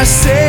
I say